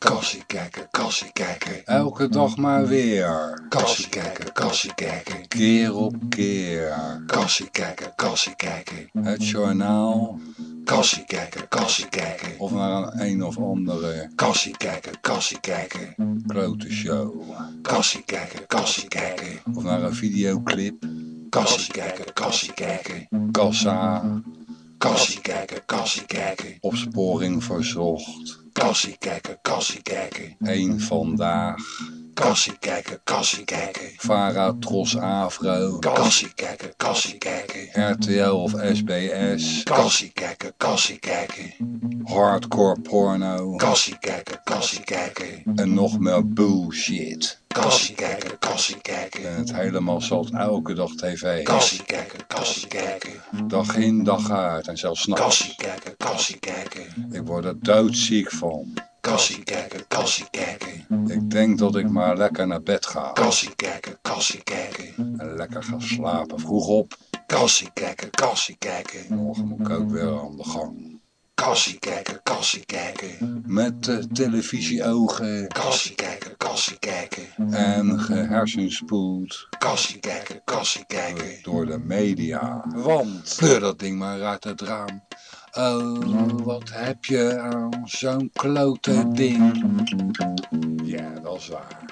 Kassie kijken, kassie kijken. Elke dag maar weer. Kassie kijken, kassie kijken. Keer op keer. Kassie kijken, kassie kijken. Het journaal. Kassie kijken, kassie kijken. Of naar een een of andere Kassie kijken, kassie kijken. grote show. Kassie kijken, kassie kijken. Of naar een videoclip. Kassie kijken, kassie kijken. Kassa. Kassie kijken, kassie kijken. Opsporing verzocht. Kassie kijken, kassie kijken. Eén vandaag. Kassie kijken, kassie kijken. Vara Tros Avro. Kassie kijken, kassie kijken. RTL of SBS. Kassie kijken, kassie kijken. Hardcore porno. Kassie kijken, kassie kijken. En nog meer bullshit. Kassie kijken, kassie kijken. En het helemaal zat elke dag tv. Kassie kijken, kassie kijken. Dag in dag uit en zelfs s'nachts. Kassie kijken, kassie kijken. Ik word er doodziek van. Kassie kijken, kassie kijken. Ik denk dat ik maar lekker naar bed ga. Kassie kijken, kassie kijken. En lekker ga slapen. Vroeg op. Kassie kijken, kassie kijken. Morgen moet ik ook weer aan de gang. Kassie kijken, kassie kijken. Met de televisieogen Kassie kijken, kassie kijken. en gehersenspoeld Kassie kijken, kassie kijken. door de media. Want pleur dat ding maar uit het raam. Oh, wat heb je aan zo'n klote ding? Ja, dat is waar.